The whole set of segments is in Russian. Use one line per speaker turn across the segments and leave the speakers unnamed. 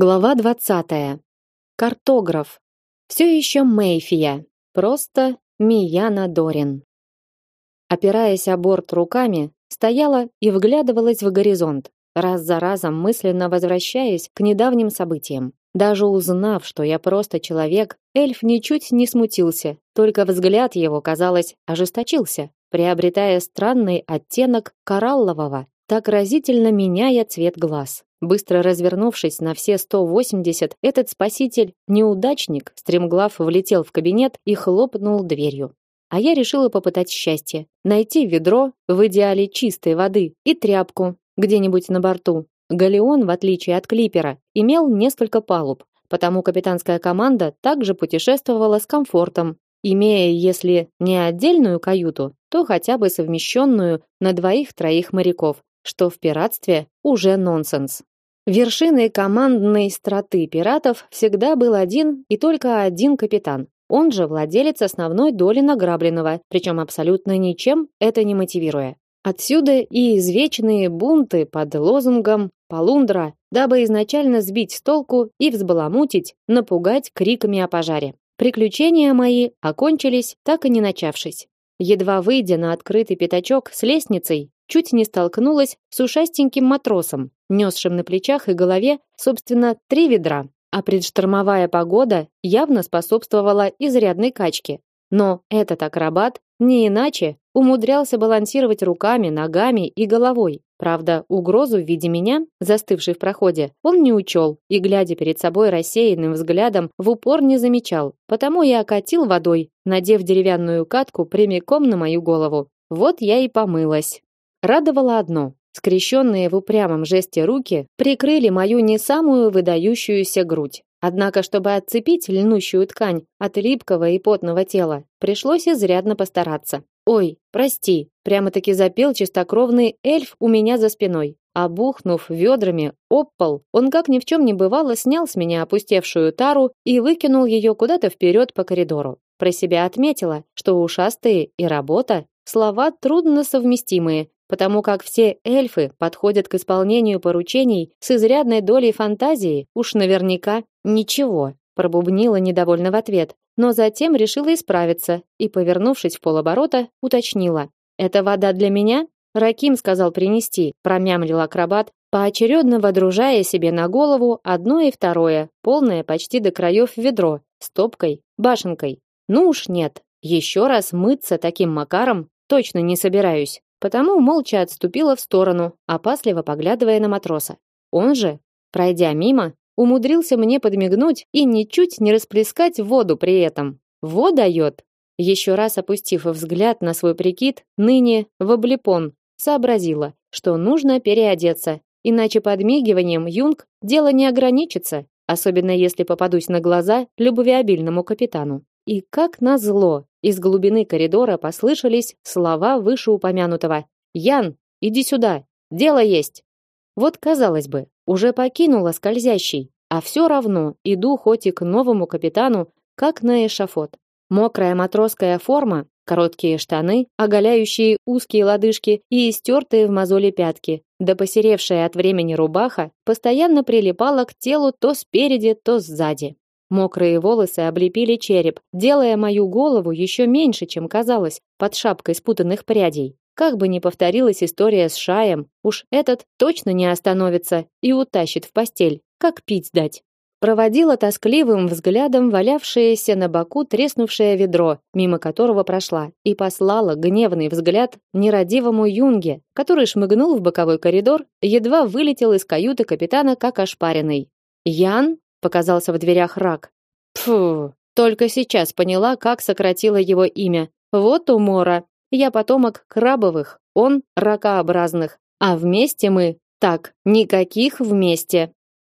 Глава 20. Картограф. Все еще Мейфия. Просто Мияна Дорин. Опираясь о борт руками, стояла и вглядывалась в горизонт, раз за разом мысленно возвращаясь к недавним событиям. Даже узнав, что я просто человек, эльф ничуть не смутился, только взгляд его, казалось, ожесточился, приобретая странный оттенок кораллового, так разительно меняя цвет глаз. Быстро развернувшись на все 180, этот спаситель, неудачник, стремглав влетел в кабинет и хлопнул дверью. А я решила попытать счастье. Найти ведро, в идеале чистой воды, и тряпку, где-нибудь на борту. Галеон, в отличие от клипера, имел несколько палуб, потому капитанская команда также путешествовала с комфортом, имея, если не отдельную каюту, то хотя бы совмещенную на двоих-троих моряков, что в пиратстве уже нонсенс. Вершиной командной страты пиратов всегда был один и только один капитан. Он же владелец основной доли награбленного, причем абсолютно ничем это не мотивируя. Отсюда и извечные бунты под лозунгом «Полундра», дабы изначально сбить с толку и взбаламутить, напугать криками о пожаре. Приключения мои окончились, так и не начавшись. Едва выйдя на открытый пятачок с лестницей, чуть не столкнулась с ушастеньким матросом, несшим на плечах и голове, собственно, три ведра. А предштормовая погода явно способствовала изрядной качке. Но этот акробат не иначе умудрялся балансировать руками, ногами и головой. Правда, угрозу в виде меня, застывшей в проходе, он не учел и, глядя перед собой рассеянным взглядом, в упор не замечал. Потому я окатил водой, надев деревянную катку прямиком на мою голову. Вот я и помылась. Радовало одно: скрещенные в упрямом жесте руки прикрыли мою не самую выдающуюся грудь. Однако, чтобы отцепить льнущую ткань от липкого и потного тела, пришлось изрядно постараться. Ой, прости, прямо-таки запел чистокровный эльф у меня за спиной. Обухнув ведрами об пол, он как ни в чем не бывало снял с меня опустевшую тару и выкинул ее куда-то вперед по коридору. Про себя отметила, что ушастые и работа слова трудно совместимые, потому как все эльфы подходят к исполнению поручений с изрядной долей фантазии, уж наверняка ничего, пробубнила недовольно в ответ, но затем решила исправиться и, повернувшись в полоборота, уточнила: "Это вода для меня?" Раким сказал принести, промямлил акробат, поочередно водружая себе на голову одно и второе, полное почти до краев ведро, с топкой, башенкой. Ну уж нет, еще раз мыться таким макаром точно не собираюсь. Потому молча отступила в сторону, опасливо поглядывая на матроса. Он же, пройдя мимо, умудрился мне подмигнуть и ничуть не расплескать воду при этом. Во дает. Еще раз опустив взгляд на свой прикид, ныне в облепон, сообразила, что нужно переодеться, иначе подмигиванием Юнг дело не ограничится, особенно если попадусь на глаза любвеобильному капитану. И как назло, из глубины коридора послышались слова вышеупомянутого. «Ян, иди сюда, дело есть!» Вот, казалось бы, уже покинула скользящий, а все равно иду хоть и к новому капитану, как на эшафот. Мокрая матросская форма, короткие штаны, оголяющие узкие лодыжки и истертые в мозоли пятки, да посеревшая от времени рубаха, постоянно прилипала к телу то спереди, то сзади. Мокрые волосы облепили череп, делая мою голову еще меньше, чем казалось, под шапкой спутанных прядей. Как бы ни повторилась история с Шаем, уж этот точно не остановится и утащит в постель, как пить дать. Проводила тоскливым взглядом валявшееся на боку треснувшее ведро, мимо которого прошла, и послала гневный взгляд нерадивому юнге, который шмыгнул в боковой коридор, едва вылетел из каюты капитана как ошпаренный. Ян показался в дверях Рак. Фу, только сейчас поняла, как сократила его имя. Вот умора. Я потомок крабовых, он ракообразных, а вместе мы так, никаких вместе.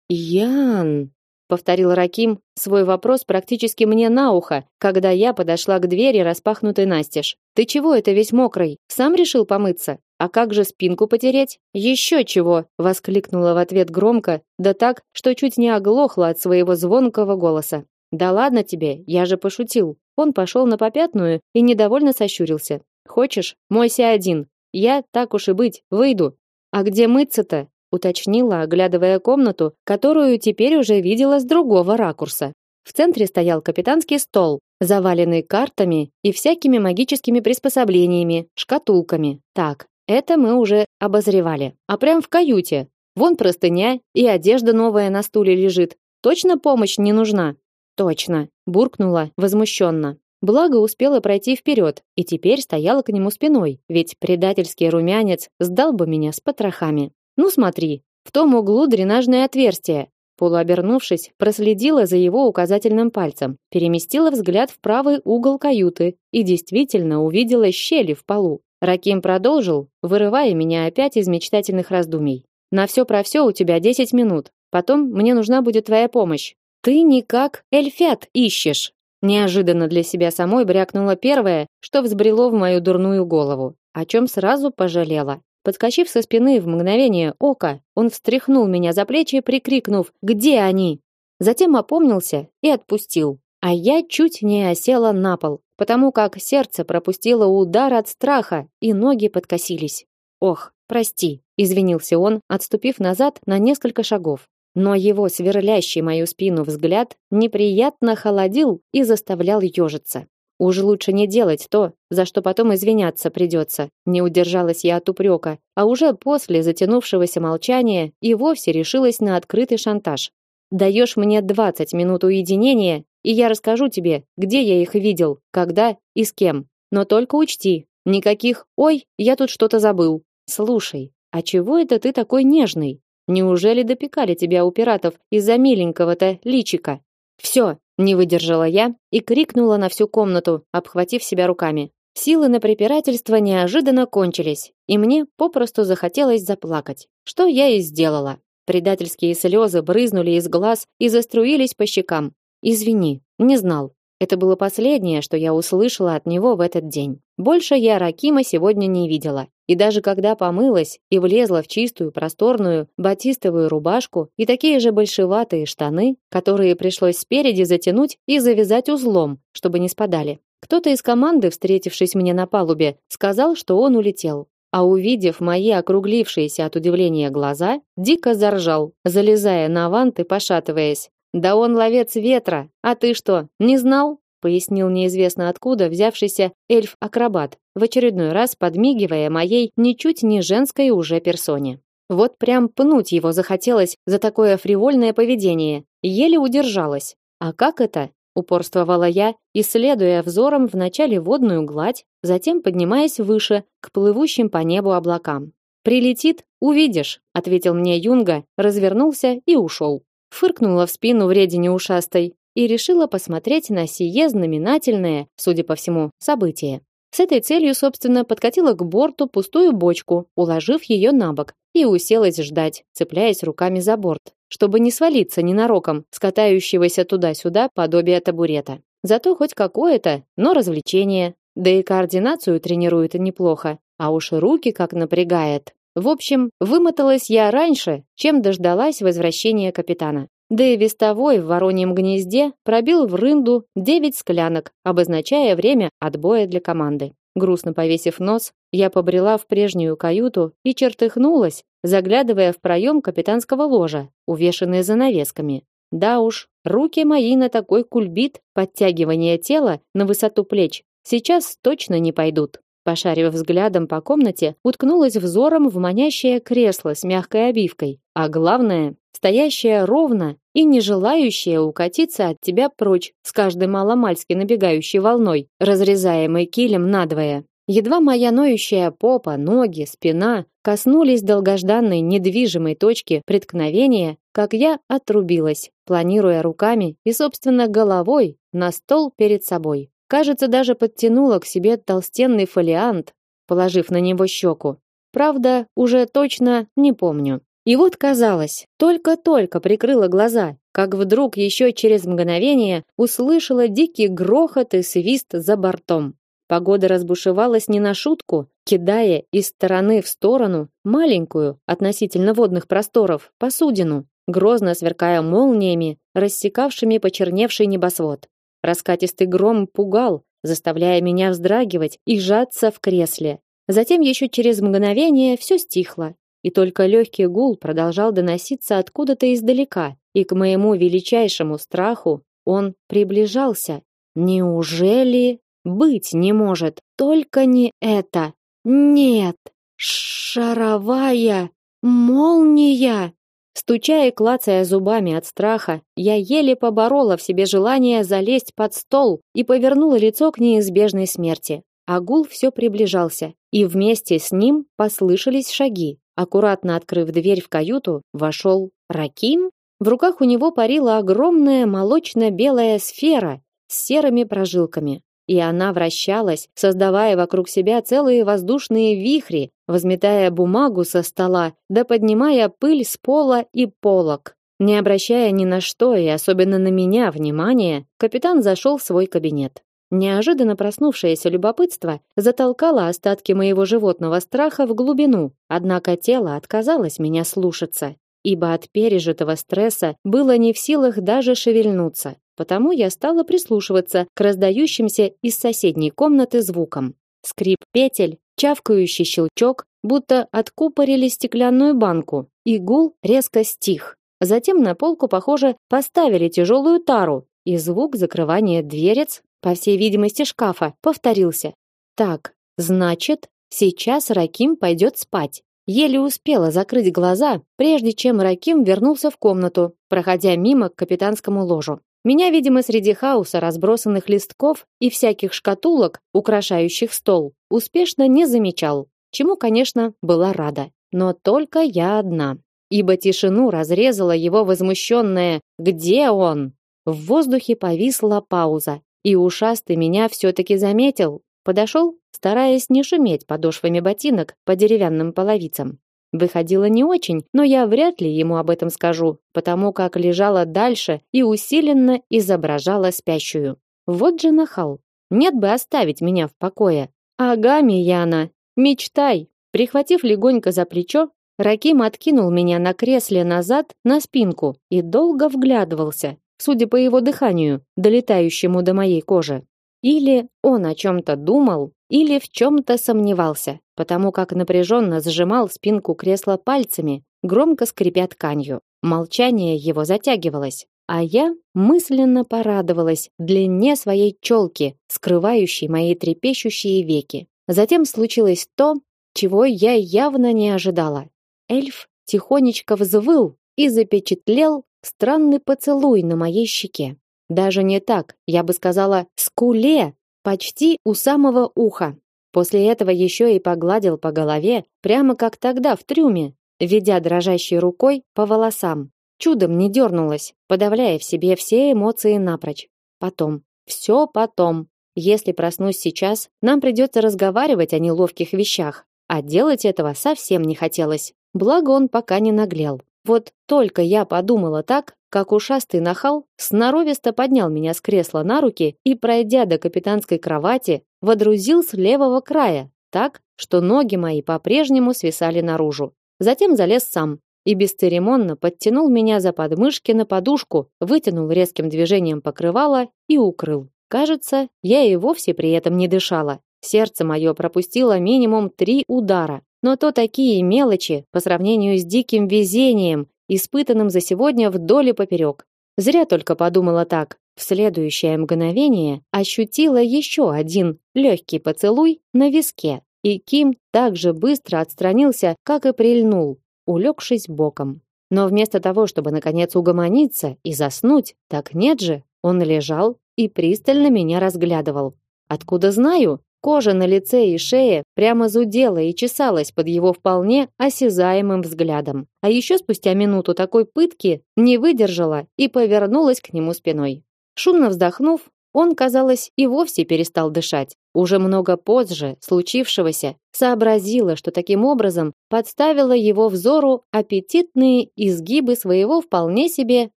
Ян, повторил Раким свой вопрос практически мне на ухо, когда я подошла к двери, распахнутой настежь. Ты чего это весь мокрый? Сам решил помыться? А как же спинку потереть? Еще чего, воскликнула в ответ громко, да так, что чуть не оглохла от своего звонкого голоса. Да ладно тебе, я же пошутил. Он пошел на попятную и недовольно сощурился. Хочешь, мойся один. Я так уж и быть, выйду. А где мыться-то? уточнила, оглядывая комнату, которую теперь уже видела с другого ракурса. В центре стоял капитанский стол, заваленный картами и всякими магическими приспособлениями, шкатулками. Так, это мы уже обозревали. А прям в каюте. Вон простыня и одежда новая на стуле лежит. Точно помощь не нужна? Точно, буркнула возмущенно. Благо успела пройти вперед и теперь стояла к нему спиной, ведь предательский румянец сдал бы меня с потрохами. Ну смотри, в том углу дренажное отверстие. Полуобернувшись, проследила за его указательным пальцем, переместила взгляд в правый угол каюты и действительно увидела щели в полу. Раким продолжил, вырывая меня опять из мечтательных раздумий. На все про все у тебя 10 минут. Потом мне нужна будет твоя помощь. Ты никак эльфят ищешь. Неожиданно для себя самой брякнула первое, что взбрело в мою дурную голову, о чем сразу пожалела. Подскочив со спины в мгновение ока, он встряхнул меня за плечи, прикрикнув «Где они?». Затем опомнился и отпустил. А я чуть не осела на пол, потому как сердце пропустило удар от страха, и ноги подкосились. «Ох, прости», — извинился он, отступив назад на несколько шагов. Но его сверлящий мою спину взгляд неприятно холодил и заставлял ежиться. Уж лучше не делать то, за что потом извиняться придется. Не удержалась я от упрека, а уже после затянувшегося молчания и вовсе решилась на открытый шантаж. Даешь мне 20 минут уединения, и я расскажу тебе, где я их видел, когда и с кем. Но только учти, никаких «Ой, я тут что-то забыл». Слушай, а чего это ты такой нежный? Неужели допекали тебя у пиратов из-за миленького-то личика? Все, не выдержала я и крикнула на всю комнату, обхватив себя руками. Силы на препирательство неожиданно кончились, и мне попросту захотелось заплакать. Что я и сделала. Предательские слезы брызнули из глаз и заструились по щекам. Извини, не знал. Это было последнее, что я услышала от него в этот день. Больше я Ракима сегодня не видела. И даже когда помылась и влезла в чистую, просторную батистовую рубашку и такие же большеватые штаны, которые пришлось спереди затянуть и завязать узлом, чтобы не спадали. Кто-то из команды, встретившись мне на палубе, сказал, что он улетел. А увидев мои округлившиеся от удивления глаза, дико заржал, залезая на вант и пошатываясь. Да он ловец ветра. А ты что, не знал? пояснил неизвестно откуда взявшийся эльф-акробат, в очередной раз подмигивая моей ничуть не женской уже персоне. Вот прям пнуть его захотелось за такое фривольное поведение. Еле удержалась. А как это? упорствовала я, исследуя взором вначале водную гладь, затем поднимаясь выше к плывущим по небу облакам. Прилетит, увидишь, ответил мне Юнга, развернулся и ушел. Фыркнула в спину вредине ушастой и решила посмотреть на сие знаменательное, судя по всему, событие. С этой целью, собственно, подкатила к борту пустую бочку, уложив ее на бок, и уселась ждать, цепляясь руками за борт, чтобы не свалиться ненароком с катающегося туда-сюда подобия табурета. Зато хоть какое-то, но развлечение, да и координацию тренирует неплохо, а уж руки как напрягает. В общем, вымоталась я раньше, чем дождалась возвращения капитана. Да и вестовой в вороньем гнезде пробил в рынду девять склянок, обозначая время отбоя для команды. Грустно повесив нос, я побрела в прежнюю каюту и чертыхнулась, заглядывая в проем капитанского ложа, увешанный занавесками. Да уж, руки мои на такой кульбит подтягивания тела на высоту плеч сейчас точно не пойдут. Пошарив взглядом по комнате, уткнулась взором в манящее кресло с мягкой обивкой, а главное, стоящее ровно и не желающее укатиться от тебя прочь с каждой маломальски набегающей волной, разрезаемой килем надвое. Едва моя ноющая попа, ноги, спина коснулись долгожданной недвижимой точки преткновения, как я отрубилась, планируя руками и, собственно, головой на стол перед собой. Кажется, даже подтянула к себе толстенный фолиант, положив на него щеку. Правда, уже точно не помню. И вот казалось, только-только прикрыла глаза, как вдруг еще через мгновение услышала дикий грохот и свист за бортом. Погода разбушевалась не на шутку, кидая из стороны в сторону маленькую относительно водных просторов посудину, грозно сверкая молниями, рассекавшими почерневший небосвод. Раскатистый гром пугал, заставляя меня вздрагивать и сжаться в кресле. Затем еще через мгновение все стихло, и только легкий гул продолжал доноситься откуда-то издалека, и к моему величайшему страху он приближался. Неужели быть не может? Только не это. Нет. Шаровая молния. Стуча и клацая зубами от страха, я еле поборола в себе желание залезть под стол и повернула лицо к неизбежной смерти. Агул все приближался, и вместе с ним послышались шаги. Аккуратно открыв дверь в каюту, вошел Раким. В руках у него парила огромная молочно-белая сфера с серыми прожилками и она вращалась, создавая вокруг себя целые воздушные вихри, возметая бумагу со стола, да поднимая пыль с пола и полок. Не обращая ни на что и особенно на меня внимания, капитан зашел в свой кабинет. Неожиданно проснувшееся любопытство затолкало остатки моего животного страха в глубину, однако тело отказалось меня слушаться, ибо от пережитого стресса было не в силах даже шевельнуться. Потому я стала прислушиваться к раздающимся из соседней комнаты звукам. Скрип петель, чавкающий щелчок, будто откупорили стеклянную банку, и гул резко стих. Затем на полку, похоже, поставили тяжелую тару, и звук закрывания дверец, по всей видимости, шкафа, повторился. Так, значит, сейчас Раким пойдет спать. Еле успела закрыть глаза, прежде чем Раким вернулся в комнату, проходя мимо к капитанскому ложу. Меня, видимо, среди хаоса разбросанных листков и всяких шкатулок, украшающих стол, успешно не замечал, чему, конечно, была рада. Но только я одна, ибо тишину разрезала его возмущенное «Где он?». В воздухе повисла пауза, и ушастый меня все-таки заметил, подошел, стараясь не шуметь подошвами ботинок по деревянным половицам. Выходило не очень, но я вряд ли ему об этом скажу, потому как лежала дальше и усиленно изображала спящую. Вот же нахал. Нет бы оставить меня в покое. Ага, Мияна, мечтай. Прихватив легонько за плечо, Раким откинул меня на кресле назад на спинку и долго вглядывался, судя по его дыханию, долетающему до моей кожи. Или он о чем-то думал, или в чем-то сомневался, потому как напряженно сжимал спинку кресла пальцами, громко скрипя тканью. Молчание его затягивалось, а я мысленно порадовалась длине своей челки, скрывающей мои трепещущие веки. Затем случилось то, чего я явно не ожидала. Эльф тихонечко взвыл и запечатлел странный поцелуй на моей щеке. Даже не так, я бы сказала, скуле, почти у самого уха. После этого еще и погладил по голове, прямо как тогда в трюме, ведя дрожащей рукой по волосам. Чудом не дернулась, подавляя в себе все эмоции напрочь. Потом, все потом. Если проснусь сейчас, нам придется разговаривать о неловких вещах, а делать этого совсем не хотелось. Благо он пока не наглел. Вот только я подумала так, как ушастый нахал сноровисто поднял меня с кресла на руки и, пройдя до капитанской кровати, водрузил с левого края, так, что ноги мои по-прежнему свисали наружу. Затем залез сам и бесцеремонно подтянул меня за подмышки на подушку, вытянул резким движением покрывало и укрыл. Кажется, я и вовсе при этом не дышала. Сердце мое пропустило минимум три удара, но то такие мелочи по сравнению с диким везением, испытанным за сегодня вдоль и поперек. Зря только подумала так. В следующее мгновение ощутила еще один легкий поцелуй на виске, и Ким также быстро отстранился, как и прильнул, улегшись боком. Но вместо того, чтобы наконец угомониться и заснуть, так нет же, он лежал и пристально меня разглядывал. Откуда знаю? Кожа на лице и шее прямо зудела и чесалась под его вполне осязаемым взглядом. А еще спустя минуту такой пытки не выдержала и повернулась к нему спиной. Шумно вздохнув, он, казалось, и вовсе перестал дышать. Уже много позже случившегося сообразила, что таким образом подставила его взору аппетитные изгибы своего вполне себе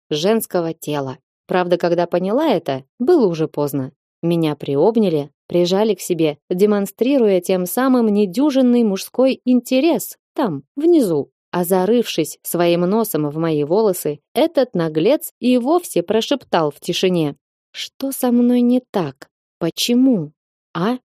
женского тела. Правда, когда поняла это, было уже поздно. Меня приобняли, прижали к себе, демонстрируя тем самым недюжинный мужской интерес там, внизу. А зарывшись своим носом в мои волосы, этот наглец и вовсе прошептал в тишине: "Что со мной не так? Почему? А?"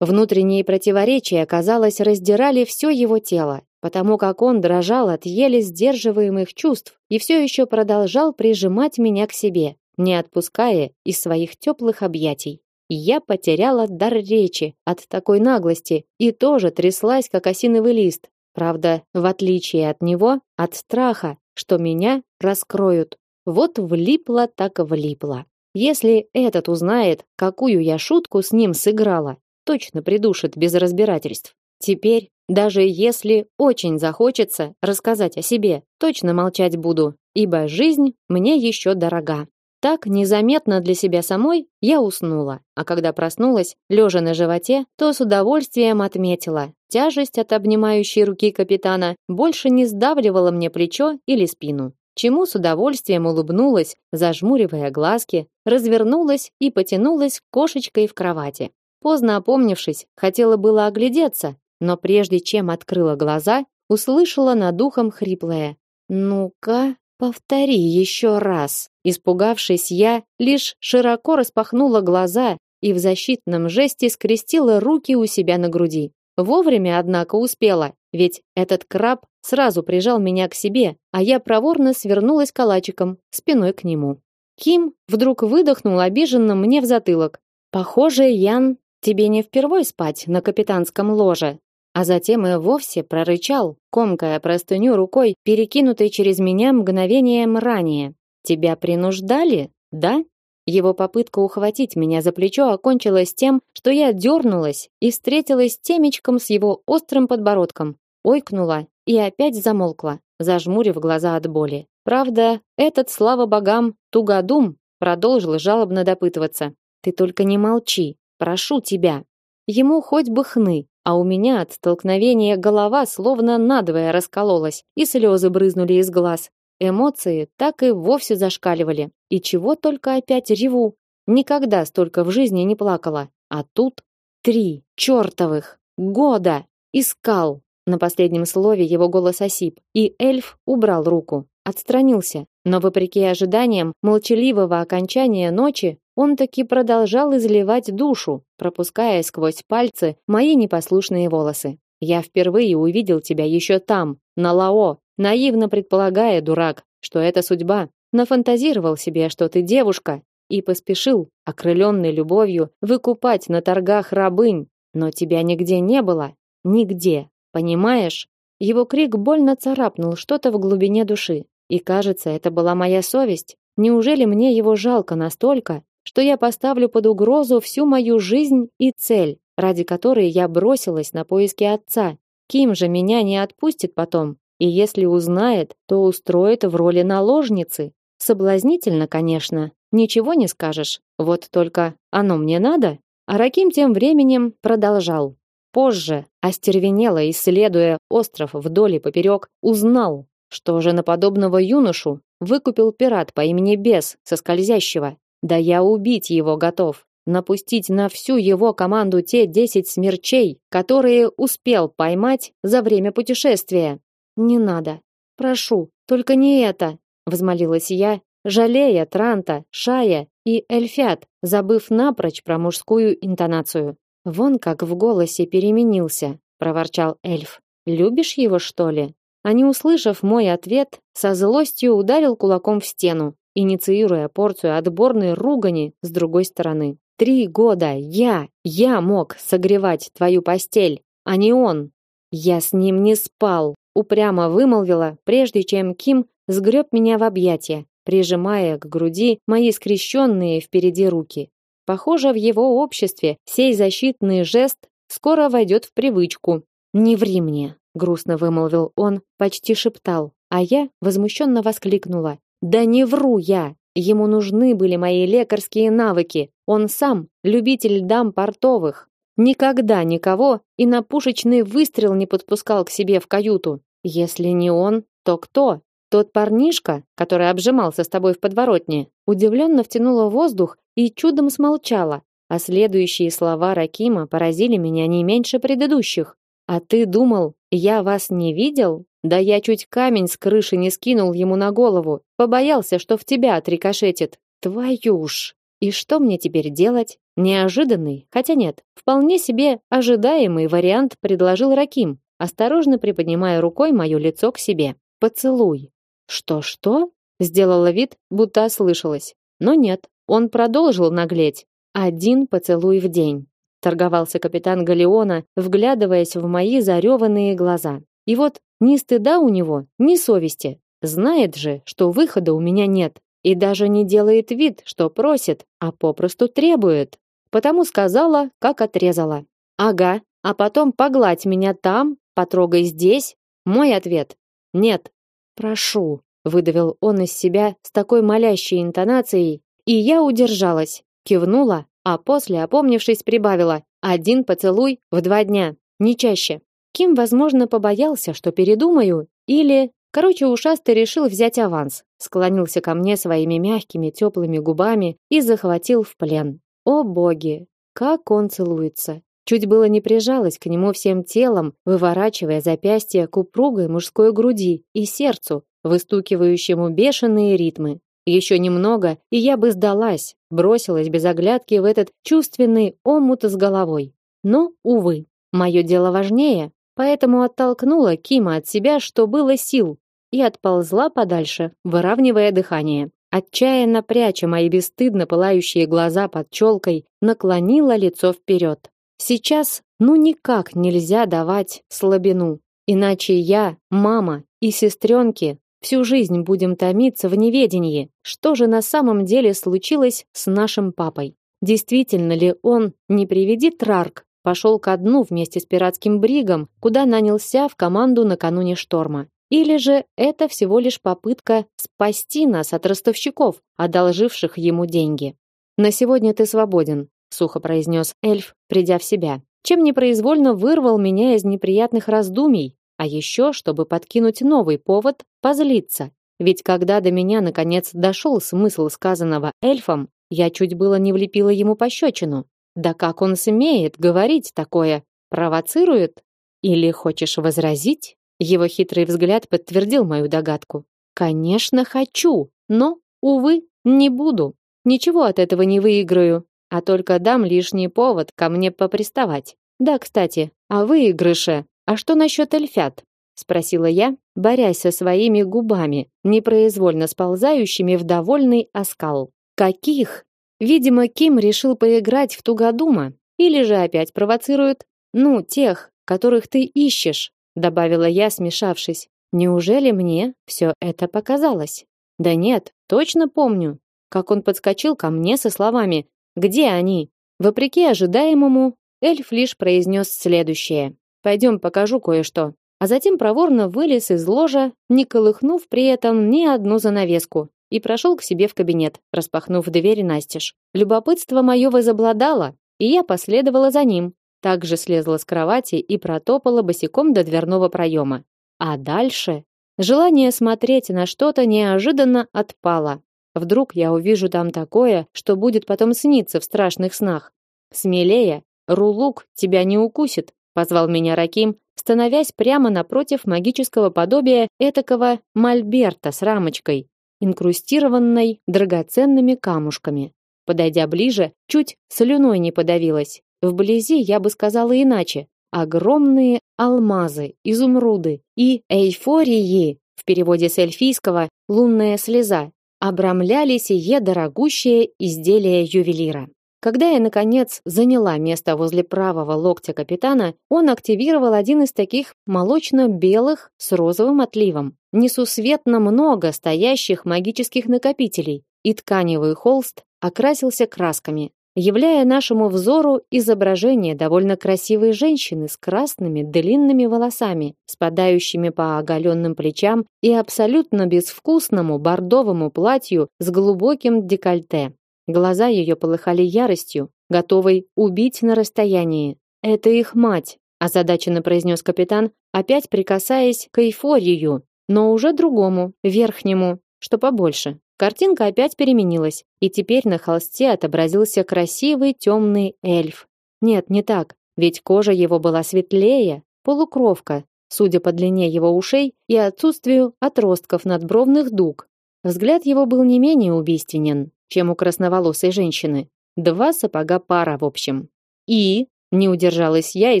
Внутренние противоречия, казалось, раздирали все его тело. потому как он дрожал от еле сдерживаемых чувств и все еще продолжал прижимать меня к себе, не отпуская из своих теплых объятий. Я потеряла дар речи от такой наглости и тоже тряслась, как осиновый лист. Правда, в отличие от него, от страха, что меня раскроют. Вот влипла так влипла. Если этот узнает, какую я шутку с ним сыграла, точно придушит без разбирательств. Теперь, даже если очень захочется рассказать о себе, точно молчать буду, ибо жизнь мне еще дорога. Так незаметно для себя самой я уснула, а когда проснулась, лежа на животе, то с удовольствием отметила, тяжесть от обнимающей руки капитана больше не сдавливала мне плечо или спину. Чему с удовольствием улыбнулась, зажмуривая глазки, развернулась и потянулась кошечкой в кровати. Поздно опомнившись, хотела было оглядеться, но прежде чем открыла глаза, услышала над ухом хриплое: "Ну-ка, повтори еще раз". Испугавшись, я лишь широко распахнула глаза и в защитном жесте скрестила руки у себя на груди. Вовремя, однако, успела, ведь этот краб сразу прижал меня к себе, а я проворно свернулась калачиком, спиной к нему. Ким вдруг выдохнул обиженно мне в затылок. Похоже, Ян Тебе не впервой спать на капитанском ложе. А затем и вовсе прорычал, комкая простыню рукой, перекинутой через меня мгновением ранее. Тебя принуждали, да? Его попытка ухватить меня за плечо окончилась тем, что я дернулась и встретилась темечком с его острым подбородком, ойкнула и опять замолкла, зажмурив глаза от боли. Правда, этот, слава богам, тугодум продолжил жалобно допытываться. Ты только не молчи, Прошу тебя. Ему хоть бы хны, а у меня от столкновения голова словно надвое раскололась, и слезы брызнули из глаз. Эмоции так и вовсе зашкаливали. И чего только опять реву. Никогда столько в жизни не плакала. А тут три чертовых года искал. На последнем слове его голос осип, и эльф убрал руку, отстранился. Но вопреки ожиданиям молчаливого окончания ночи, он таки продолжал изливать душу, пропуская сквозь пальцы мои непослушные волосы. Я впервые увидел тебя еще там, на Лао, наивно предполагая, дурак, что это судьба. Нафантазировал себе, что ты девушка, и поспешил, окрыленный любовью, выкупать на торгах рабынь. Но тебя нигде не было. Нигде. Понимаешь? Его крик больно царапнул что-то в глубине души. И кажется, это была моя совесть. Неужели мне его жалко настолько, что я поставлю под угрозу всю мою жизнь и цель, ради которой я бросилась на поиски отца. Ким же меня не отпустит потом, и если узнает, то устроит в роли наложницы. Соблазнительно, конечно, ничего не скажешь. Вот только оно мне надо. А Раким тем временем продолжал. Позже, остервенело исследуя остров вдоль и поперек, узнал, что же на подобного юношу выкупил пират по имени Бес со скользящего. Да я убить его готов, напустить на всю его команду те десять смерчей, которые успел поймать за время путешествия. Не надо. Прошу, только не это, взмолилась я, жалея Транта, Шая и Эльфят, забыв напрочь про мужскую интонацию. Вон как в голосе переменился, проворчал эльф. Любишь его, что ли? А не услышав мой ответ, со злостью ударил кулаком в стену инициируя порцию отборной ругани с другой стороны. Три года я, я мог согревать твою постель, а не он. Я с ним не спал, упрямо вымолвила, прежде чем Ким сгреб меня в объятия, прижимая к груди мои скрещенные впереди руки. Похоже, в его обществе сей защитный жест скоро войдет в привычку. Не ври мне, грустно вымолвил он, почти шептал, а я возмущенно воскликнула: да не вру я. Ему нужны были мои лекарские навыки. Он сам любитель дам портовых. Никогда никого и на пушечный выстрел не подпускал к себе в каюту. Если не он, то кто? Тот парнишка, который обжимался с тобой в подворотне. Удивленно втянула воздух и чудом смолчала, а следующие слова Ракима поразили меня не меньше предыдущих. А ты думал, я вас не видел? Да я чуть камень с крыши не скинул ему на голову. Побоялся, что в тебя отрикошетит. Твою ж. И что мне теперь делать? Неожиданный, хотя нет, вполне себе ожидаемый вариант предложил Раким. осторожно приподнимая рукой моё лицо к себе. Поцелуй. Что-что? Сделала вид, будто ослышалась. Но нет, он продолжил наглеть. Один поцелуй в день. Торговался капитан Галеона, вглядываясь в мои зареванные глаза. И вот ни стыда у него, ни совести. Знает же, что выхода у меня нет. И даже не делает вид, что просит, а попросту требует. Потому сказала, как отрезала. Ага, а потом погладь меня там, потрогай здесь. Мой ответ нет. Прошу, выдавил он из себя с такой молящей интонацией, и я удержалась, кивнула, а после, опомнившись, прибавила: один поцелуй в два дня, не чаще. Ким, возможно, побоялся, что передумаю, или, короче, ушастый решил взять аванс. Склонился ко мне своими мягкими, теплыми губами и захватил в плен. О боги, как он целуется! Чуть было не прижалась к нему всем телом, выворачивая запястье к упругой мужской груди и сердцу, выстукивающему бешеные ритмы. Еще немного, и я бы сдалась, бросилась без оглядки в этот чувственный омут с головой. Но, увы, мое дело важнее, поэтому оттолкнула Кима от себя, что было сил, и отползла подальше, выравнивая дыхание. Отчаянно пряча мои бесстыдно пылающие глаза под челкой, наклонила лицо вперед. Сейчас ну никак нельзя давать слабину, иначе я, мама и сестренки Всю жизнь будем томиться в неведении, что же на самом деле случилось с нашим папой. Действительно ли он, не приведи Трарк, пошел ко дну вместе с пиратским бригом, куда нанялся в команду накануне шторма? Или же это всего лишь попытка спасти нас от ростовщиков, одолживших ему деньги? На сегодня ты свободен, сухо произнес эльф, придя в себя. Чем непроизвольно вырвал меня из неприятных раздумий, а еще, чтобы подкинуть новый повод позлиться. Ведь когда до меня наконец дошел смысл сказанного эльфом, я чуть было не влепила ему пощечину. Да как он смеет говорить такое? Провоцирует? Или хочешь возразить? Его хитрый взгляд подтвердил мою догадку. Конечно, хочу, но, увы, не буду. Ничего от этого не выиграю, а только дам лишний повод ко мне поприставать. Да, кстати, о выигрыше а что насчет эльфят? спросила я, борясь со своими губами, непроизвольно сползающими в довольный оскал. Каких? Видимо, Ким решил поиграть в тугодума или же опять провоцирует, ну, тех, которых ты ищешь, добавила я, смешавшись. Неужели мне все это показалось? Да нет, точно помню, как он подскочил ко мне со словами: "Где они?" Вопреки ожидаемому, эльф лишь произнес следующее: Пойдем, покажу кое-что. А затем проворно вылез из ложа, не колыхнув при этом ни одну занавеску, и прошел к себе в кабинет, распахнув двери настежь. Любопытство мое возобладало, и я последовала за ним. Также слезла с кровати и протопала босиком до дверного проема. А дальше желание смотреть на что-то неожиданно отпало. Вдруг я увижу там такое, что будет потом сниться в страшных снах. Смелее, Рулук тебя не укусит, позвал меня Раким, становясь прямо напротив магического подобия этакого мольберта с рамочкой, инкрустированной драгоценными камушками. Подойдя ближе, чуть слюной не подавилась. Вблизи я бы сказала иначе. Огромные алмазы, изумруды и эйфории, в переводе с эльфийского «лунная слеза», обрамляли сие дорогущее изделие ювелира. Когда я наконец заняла место возле правого локтя капитана, он активировал один из таких молочно-белых с розовым отливом, несусветно много стоящих магических накопителей, и тканевый холст окрасился красками, являя нашему взору изображение довольно красивой женщины с красными длинными волосами, спадающими по оголенным плечам и абсолютно безвкусному бордовому платью с глубоким декольте. Глаза ее полыхали яростью, готовой убить на расстоянии. Это их мать, озадаченно произнес капитан, опять прикасаясь к эйфорию, но уже другому, верхнему, что побольше. Картинка опять переменилась, и теперь на холсте отобразился красивый темный эльф. Нет, не так, ведь кожа его была светлее, полукровка, судя по длине его ушей и отсутствию отростков надбровных дуг. Взгляд его был не менее убийственен чем у красноволосой женщины. Два сапога пара, в общем. И не удержалась я и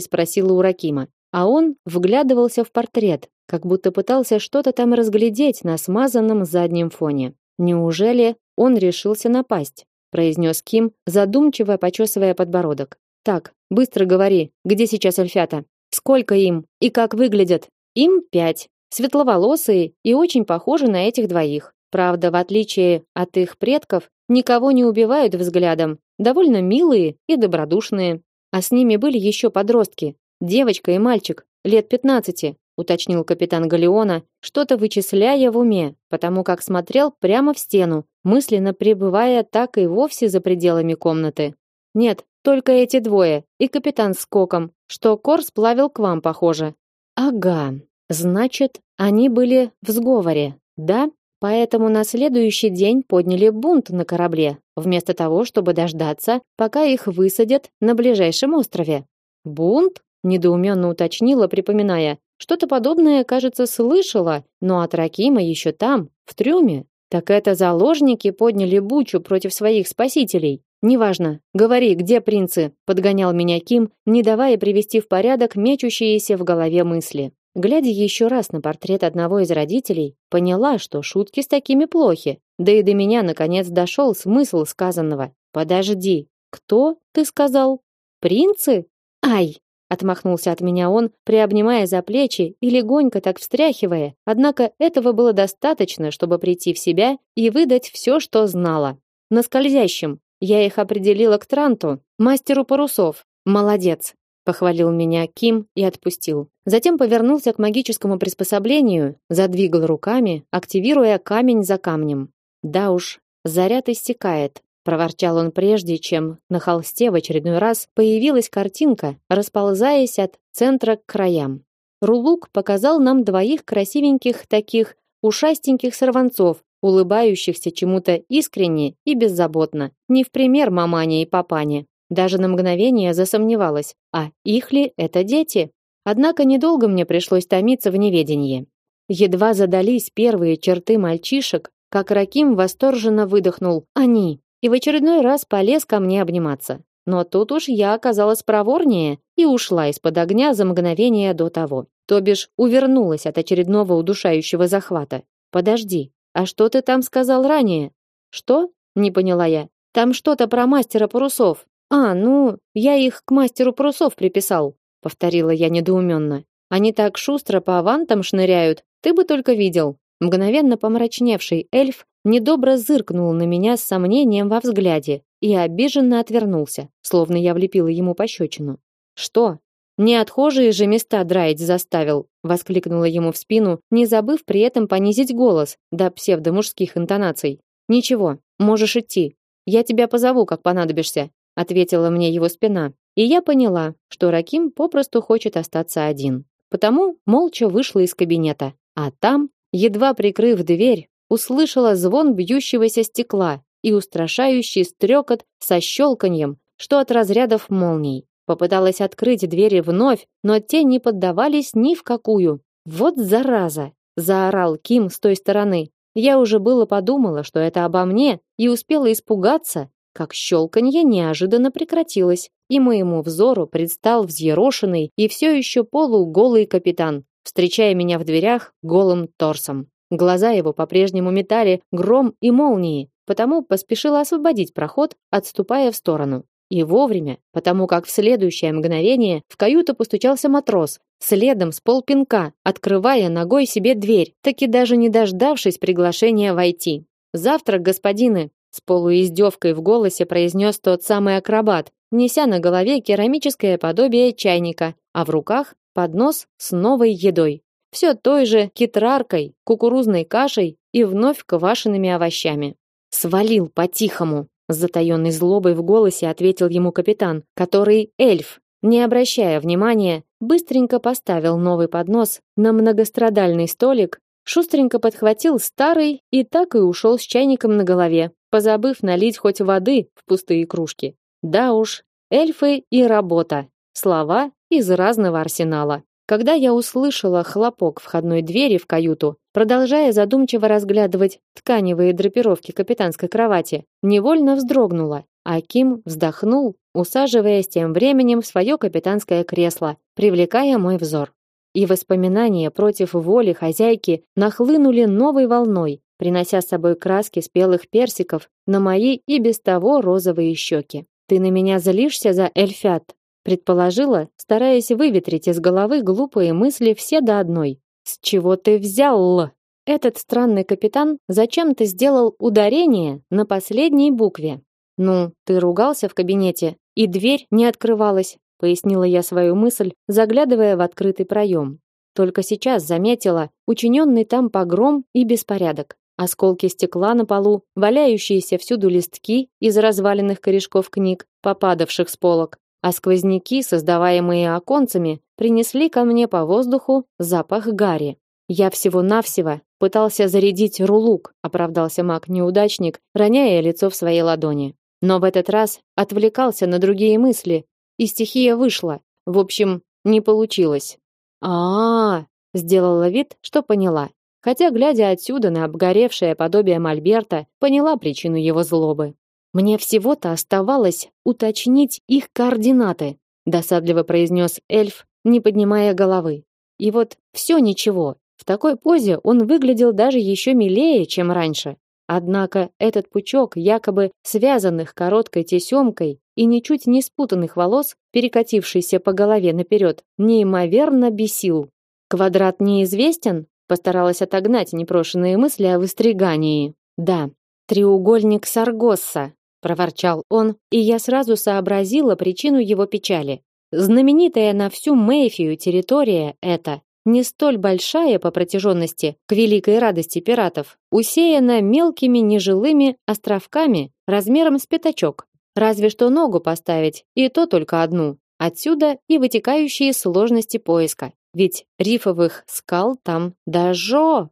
спросила у Ракима: а он вглядывался в портрет, как будто пытался что-то там разглядеть на смазанном заднем фоне. Неужели он решился напасть? произнес Ким, задумчиво почесывая подбородок. Так, быстро говори, где сейчас эльфята? Сколько им и как выглядят? Им пять. Светловолосые и очень похожи на этих двоих. Правда, в отличие от их предков, никого не убивают взглядом. Довольно милые и добродушные. А с ними были еще подростки, девочка и мальчик, лет пятнадцати уточнил капитан Галеона, что-то вычисляя в уме, потому как смотрел прямо в стену, мысленно пребывая так и вовсе за пределами комнаты. Нет, только эти двое и капитан с коком, что Кор сплавил к вам, похоже. Ага. Значит, они были в сговоре. Да? Поэтому на следующий день подняли бунт на корабле, вместо того, чтобы дождаться, пока их высадят на ближайшем острове. Бунт? недоуменно уточнила, припоминая, что-то подобное, кажется, слышала, но от Ракима еще там, в трюме. Так это заложники подняли бучу против своих спасителей. Неважно. Говори, где принцы? Подгонял меня Ким, не давая привести в порядок мечущиеся в голове мысли. Глядя еще раз на портрет одного из родителей, поняла, что шутки с такими плохи. Да и до меня наконец дошел смысл сказанного. Подожди, кто ты сказал? Принцы? Ай, Отмахнулся от меня он, приобнимая за плечи и легонько так встряхивая. Однако этого было достаточно, чтобы прийти в себя и выдать все, что знала. На скользящем я их определила к Транту, мастеру парусов. Молодец, похвалил меня Ким и отпустил. Затем повернулся к магическому приспособлению, задвигал руками, активируя камень за камнем. Да уж, заряд истекает проворчал он прежде, чем на холсте в очередной раз появилась картинка, расползаясь от центра к краям. Рулук показал нам двоих красивеньких таких ушастеньких сорванцов, улыбающихся чему-то искренне и беззаботно, не в пример мамане и папане. Даже на мгновение засомневалась, а их ли это дети? Однако недолго мне пришлось томиться в неведении. Едва задались первые черты мальчишек, как Раким восторженно выдохнул: "Они!" и в очередной раз полез ко мне обниматься. Но тут уж я оказалась проворнее и ушла из-под огня за мгновение до того. То бишь увернулась от очередного удушающего захвата. Подожди, а что ты там сказал ранее? Что? Не поняла я. Там что-то про мастера парусов. А, ну, я их к мастеру парусов приписал, повторила я недоуменно. Они так шустро по авантам шныряют, ты бы только видел. Мгновенно помрачневший эльф недобро зыркнул на меня с сомнением во взгляде и обиженно отвернулся, словно я влепила ему пощечину. Что? Не отхожие же места драить заставил, воскликнула ему в спину, не забыв при этом понизить голос до псевдомужских интонаций. Ничего, можешь идти. Я тебя позову, как понадобишься, ответила мне его спина. И я поняла, что Раким попросту хочет остаться один. Потому молча вышла из кабинета, а там, едва прикрыв дверь, услышала звон бьющегося стекла и устрашающий стрекот со щелканьем, что от разрядов молний. Попыталась открыть двери вновь, но те не поддавались ни в какую. Вот зараза, заорал Ким с той стороны. Я уже было подумала, что это обо мне, и успела испугаться, как щелканье неожиданно прекратилось, и моему взору предстал взъерошенный и все еще полуголый капитан, встречая меня в дверях голым торсом. Глаза его по-прежнему метали гром и молнии, потому поспешил освободить проход, отступая в сторону. И вовремя, потому как в следующее мгновение в каюту постучался матрос, следом с полпинка, открывая ногой себе дверь, таки даже не дождавшись приглашения войти. «Завтрак, господины!» С полуиздевкой в голосе произнес тот самый акробат, неся на голове керамическое подобие чайника, а в руках поднос с новой едой все той же китраркой, кукурузной кашей и вновь квашеными овощами. Свалил по-тихому, с затаенной злобой в голосе ответил ему капитан, который эльф, не обращая внимания, быстренько поставил новый поднос на многострадальный столик, шустренько подхватил старый и так и ушел с чайником на голове, позабыв налить хоть воды в пустые кружки. Да уж, эльфы и работа. Слова из разного арсенала. Когда я услышала хлопок входной двери в каюту, продолжая задумчиво разглядывать тканевые драпировки капитанской кровати, невольно вздрогнула, а Ким вздохнул усаживаясь тем временем в свое капитанское кресло, привлекая мой взор. И воспоминания против воли хозяйки нахлынули новой волной, принося с собой краски спелых персиков на мои и без того розовые щеки. Ты на меня злишься за эльфят? предположила, стараясь выветрить из головы глупые мысли все до одной. С чего ты взял? Этот странный капитан зачем-то сделал ударение на последней букве. Ну, ты ругался в кабинете, и дверь не открывалась, пояснила я свою мысль, заглядывая в открытый проем. Только сейчас заметила учиненный там погром и беспорядок. Осколки стекла на полу, валяющиеся всюду листки из разваленных корешков книг, попадавших с полок, а сквозняки, создаваемые оконцами, принесли ко мне по воздуху запах гари. Я всего-навсего пытался зарядить рулук, оправдался маг-неудачник, роняя лицо в своей ладони. Но в этот раз отвлекался на другие мысли, и стихия вышла. В общем, не получилось. А, -а, -а сделала вид, что поняла. Хотя, глядя отсюда на обгоревшее подобие мольберта, поняла причину его злобы. Мне всего-то оставалось уточнить их координаты, досадливо произнес эльф, не поднимая головы. И вот все ничего. В такой позе он выглядел даже еще милее, чем раньше. Однако этот пучок якобы связанных короткой тесемкой и ничуть не спутанных волос, перекатившийся по голове наперед, неимоверно бесил. Квадрат неизвестен? Постаралась отогнать непрошенные мысли о выстригании. Да, треугольник Саргосса, проворчал он, и я сразу сообразила причину его печали. Знаменитая на всю Мэйфию территория эта, не столь большая по протяженности, к великой радости пиратов, усеяна мелкими нежилыми островками размером с пятачок. Разве что ногу поставить, и то только одну. Отсюда и вытекающие сложности поиска. Ведь рифовых скал там даже...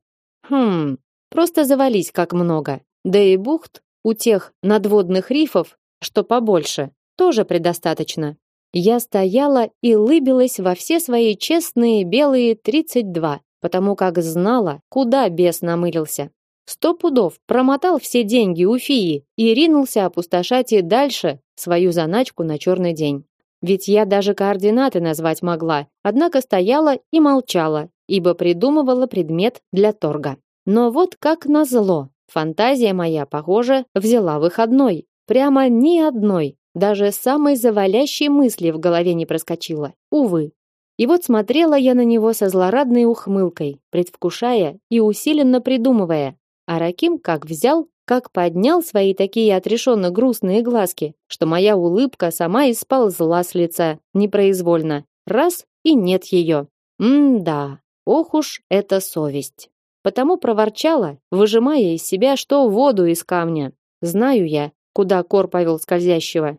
Хм, просто завались как много. Да и бухт у тех надводных рифов, что побольше, тоже предостаточно. Я стояла и лыбилась во все свои честные белые тридцать два, потому как знала, куда бес намылился. Сто пудов промотал все деньги у фии и ринулся опустошать и дальше свою заначку на черный день. Ведь я даже координаты назвать могла, однако стояла и молчала, ибо придумывала предмет для торга. Но вот как назло, Фантазия моя, похоже, взяла выходной. Прямо ни одной, даже самой завалящей мысли в голове не проскочило. Увы. И вот смотрела я на него со злорадной ухмылкой, предвкушая и усиленно придумывая. А Раким как взял, как поднял свои такие отрешенно грустные глазки, что моя улыбка сама исползла с лица, непроизвольно. Раз и нет ее. М-да, ох уж эта совесть. Потому проворчала, выжимая из себя что воду из камня. Знаю я, куда Кор повел скользящего.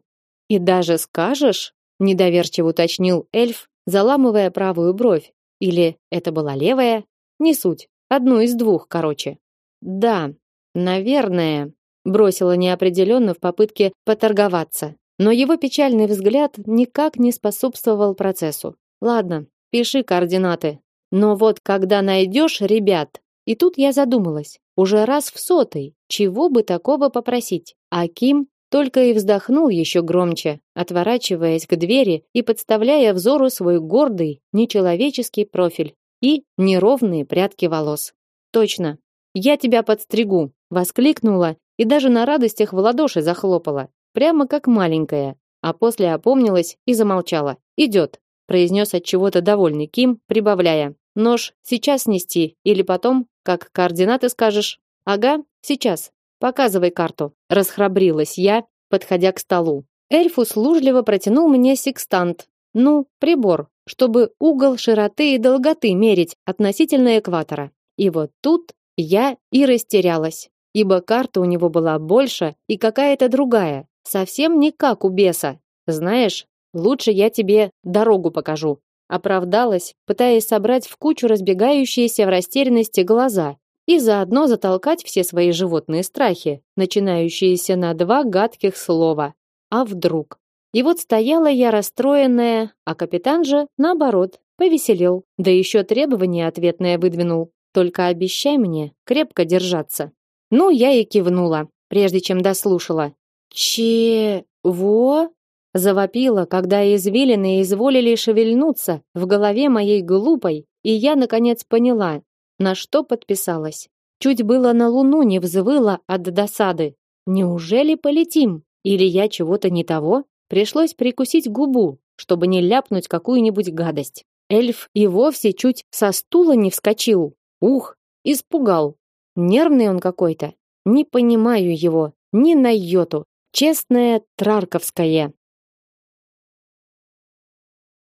И даже скажешь? Недоверчиво уточнил эльф, заламывая правую бровь. Или это была левая? Не суть. Одну из двух, короче. Да, наверное, бросила неопределенно в попытке поторговаться. Но его печальный взгляд никак не способствовал процессу. Ладно, пиши координаты. Но вот когда найдешь ребят, и тут я задумалась, уже раз в сотый, чего бы такого попросить? А Ким только и вздохнул еще громче, отворачиваясь к двери и подставляя взору свой гордый, нечеловеческий профиль и неровные прядки волос. Точно. Я тебя подстригу, воскликнула и даже на радостях в ладоши захлопала, прямо как маленькая, а после опомнилась и замолчала. Идет, произнес от чего-то довольный Ким, прибавляя: Нож сейчас нести или потом, как координаты скажешь? Ага, сейчас. Показывай карту. Расхрабрилась я, подходя к столу. Эльф услужливо протянул мне секстант. Ну, прибор, чтобы угол широты и долготы мерить относительно экватора. И вот тут я и растерялась, ибо карта у него была больше и какая-то другая, совсем не как у беса. Знаешь, лучше я тебе дорогу покажу, оправдалась, пытаясь собрать в кучу разбегающиеся в растерянности глаза и заодно затолкать все свои животные страхи, начинающиеся на два гадких слова: а вдруг. И вот стояла я расстроенная, а капитан же наоборот повеселел, да еще требование ответное выдвинул: только обещай мне крепко держаться. Ну, я и кивнула, прежде чем дослушала. Че? Во? Завопила, когда извилины изволили шевельнуться в голове моей глупой, и я наконец поняла, на что подписалась. Чуть было на луну не взвыла от досады. Неужели полетим? Или я чего-то не того? Пришлось прикусить губу, чтобы не ляпнуть какую-нибудь гадость. Эльф и вовсе чуть со стула не вскочил. Ух, испугал. Нервный он какой-то. Не понимаю его, ни на йоту. Честное трарковское.